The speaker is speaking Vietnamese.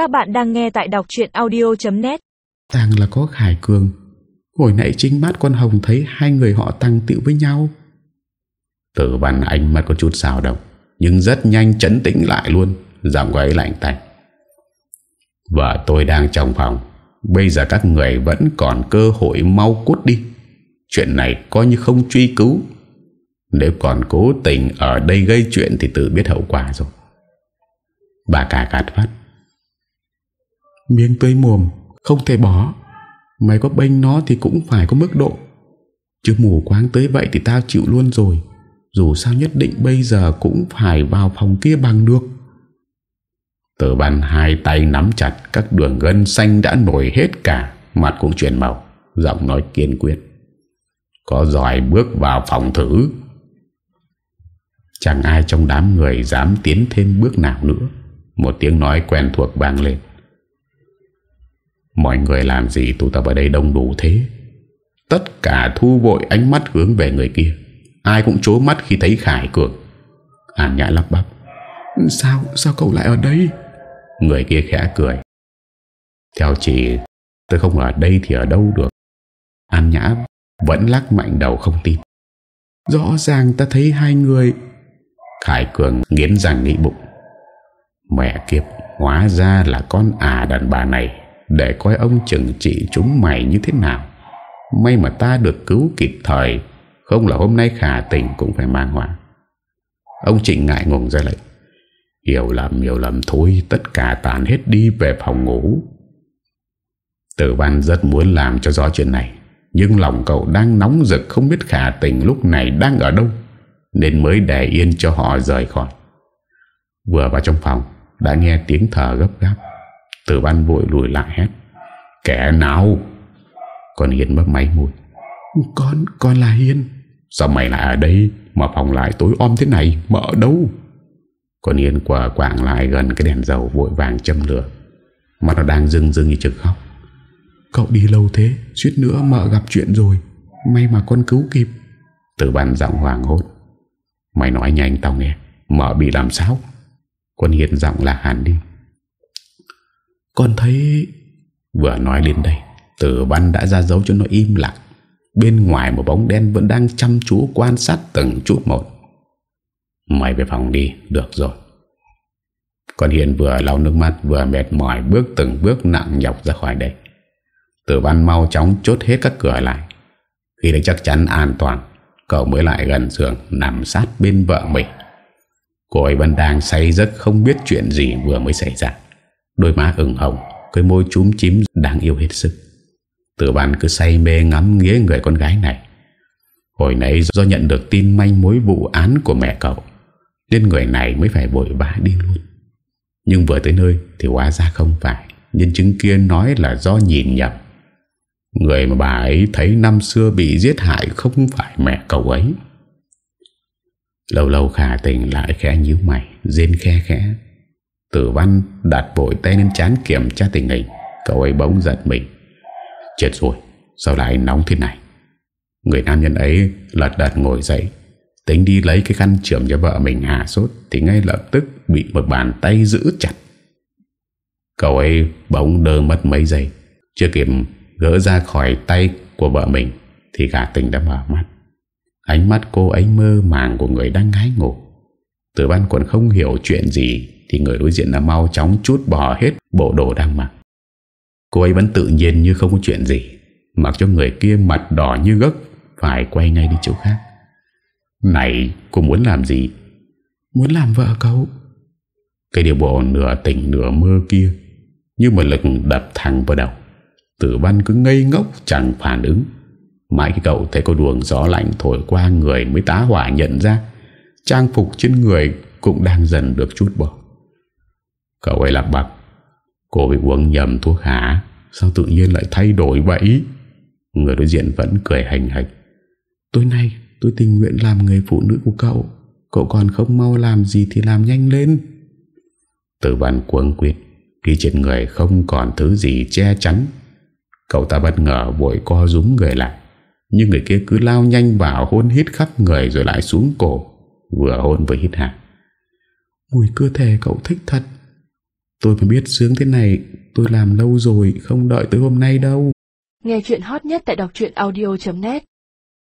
Các bạn đang nghe tại đọc chuyện audio.net Tăng là có Khải Cường. Hồi nãy chính mắt con Hồng thấy hai người họ tăng tiệu với nhau. Tử văn ánh mắt có chút xào động Nhưng rất nhanh chấn tĩnh lại luôn Giọng ấy lạnh tạnh Vợ tôi đang trong phòng Bây giờ các người vẫn còn cơ hội mau cút đi. Chuyện này coi như không truy cứu. Nếu còn cố tình ở đây gây chuyện Thì tự biết hậu quả rồi. Bà cả gạt phát Miếng tươi mồm, Không thể bỏ. Mày có bênh nó thì cũng phải có mức độ. Chứ mù quáng tới vậy thì tao chịu luôn rồi. Dù sao nhất định bây giờ cũng phải vào phòng kia bằng được. Tử bàn hai tay nắm chặt, Các đường gân xanh đã nổi hết cả. Mặt cũng chuyển màu, Giọng nói kiên quyết. Có giỏi bước vào phòng thử. Chẳng ai trong đám người dám tiến thêm bước nào nữa. Một tiếng nói quen thuộc vang lên. Mọi người làm gì tụ tập ở đây đông đủ thế? Tất cả thu vội ánh mắt hướng về người kia. Ai cũng trố mắt khi thấy Khải Cường. An Nhã lắp bắp. Sao, sao cậu lại ở đây? Người kia khẽ cười. Theo chị Tôi không ở đây thì ở đâu được. An Nhã vẫn lắc mạnh đầu không tin. Rõ ràng ta thấy hai người. Khải Cường nghiến răng nghĩ bụng. Mẹ kiếp Hóa ra là con à đàn bà này. Để coi ông chừng trị chúng mày như thế nào. May mà ta được cứu kịp thời, Không là hôm nay khả tình cũng phải mang họa. Ông Trịnh ngại ngùng ra lệnh. Hiểu lầm hiểu lầm thôi, Tất cả tàn hết đi về phòng ngủ. Tử văn rất muốn làm cho rõ chuyện này, Nhưng lòng cậu đang nóng rực Không biết khả tình lúc này đang ở đâu, Nên mới để yên cho họ rời khỏi. Vừa vào trong phòng, Đã nghe tiếng thở gấp gáp. Tử văn vội lùi lại hét Kẻ nào? Con Hiền mất máy mùi Con, con là Hiền Sao mày lại ở đây Mà phòng lại tối om thế này? Mà ở đâu? Con Hiền quả quảng lại gần cái đèn dầu Vội vàng châm lửa. Mà nó đang rưng rưng như trực khóc. Cậu đi lâu thế Suýt nữa mợ gặp chuyện rồi. May mà con cứu kịp. Tử văn giọng hoàng hốt Mày nói nhanh tao nghe Mợ bị làm sao? Con Hiền giọng là hẳn đi con thấy Vừa nói đến đây, Tử văn đã ra dấu cho nó im lặng. Bên ngoài một bóng đen vẫn đang chăm chú quan sát từng chút một. Mày về phòng đi, Được rồi. Còn Hiền vừa lau nước mắt, Vừa mệt mỏi, bước từng bước nặng nhọc ra khỏi đây. Tử văn mau chóng chốt hết các cửa lại. Khi đã chắc chắn an toàn, Cậu mới lại gần giường, Nằm sát bên vợ mình. Cô ấy vẫn đang say giấc không biết chuyện gì vừa mới xảy ra. Đôi má ửng hồng, Cái môi chúm chím đáng yêu hết sức. Tử văn cứ say mê ngắm nghía người con gái này. Hồi nãy do nhận được tin manh mối vụ án của mẹ cậu, Nên người này mới phải vội vã đi luôn. Nhưng vừa tới nơi thì hóa ra không phải, Nhân chứng kia nói là do nhìn nhầm. Người mà bà ấy thấy năm xưa bị giết hại không phải mẹ cậu ấy. Lâu lâu khả tình lại khẽ nhíu mày dên khe khẽ. Tử văn đặt vội tay lên chán kiểm tra tình hình. Cậu ấy bỗng giật mình. Chết rồi, Sao lại nóng thế này? Người nam nhân ấy lật đật ngồi dậy. Tính đi lấy cái khăn trưởng cho vợ mình hạ sốt Thì ngay lập tức bị một bàn tay giữ chặt. Cậu ấy bỗng đơ mất mấy giây. Chưa kịp gỡ ra khỏi tay của vợ mình Thì cả tình đã mở mắt. Ánh mắt cô ấy mơ màng của người đang ngái ngủ. Tử văn còn không hiểu chuyện gì thì người đối diện đã mau chóng chút bỏ hết bộ đồ đang mặc. Cô ấy vẫn tự nhiên như không có chuyện gì, Mặc cho người kia mặt đỏ như gấc, Phải quay ngay đi chỗ khác. Này, cô muốn làm gì? Muốn làm vợ cậu. Cái điều bộ nửa tỉnh nửa mơ kia Như một lực đập thẳng vào đầu. Tử văn cứ ngây ngốc chẳng phản ứng. Mãi khi cậu thấy có luồng gió lạnh thổi qua người mới tá hỏa nhận ra, Trang phục trên người cũng đang dần được chút bỏ. Cậu ấy lạc bạc Cô bị uống nhầm thuốc hả Sao tự nhiên lại thay đổi vậy? Người đối diện vẫn cười hành hạch. Tối nay, tôi tình nguyện làm người phụ nữ của cậu. Cậu còn không mau làm gì thì làm nhanh lên. Tử văn cuống quyết Khi trên người không còn thứ gì che chắn. Cậu ta bất ngờ vội co rúm người lại. Nhưng người kia cứ lao nhanh vào hôn hít khắp người rồi lại xuống cổ, Vừa hôn vừa hít hạ. Mùi cơ thể cậu thích thật. Tôi mà biết sướng thế này, Tôi làm lâu rồi, Không đợi tới hôm nay đâu. Nghe chuyện hot nhất tại đọc audio.net